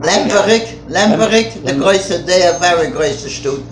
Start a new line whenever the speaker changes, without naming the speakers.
Lemperig, Lemperig, der größte, der very größte Stut.